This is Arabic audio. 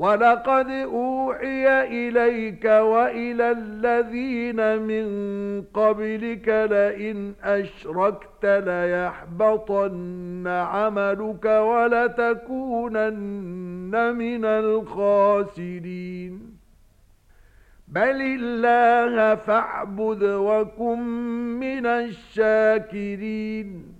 وَلَقَدْ أُوحِيَ إِلَيْكَ وَإِلَى الَّذِينَ مِنْ قَبْلِكَ لَئِنْ أَشْرَكْتَ لَيَحْبَطَنَّ عَمَلُكَ وَلَتَكُونَنَّ مِنَ الْخَاسِرِينَ بَلِ اللَّهَ فَاعْبُدْ وَكُنْ مِنَ الشَّاكِرِينَ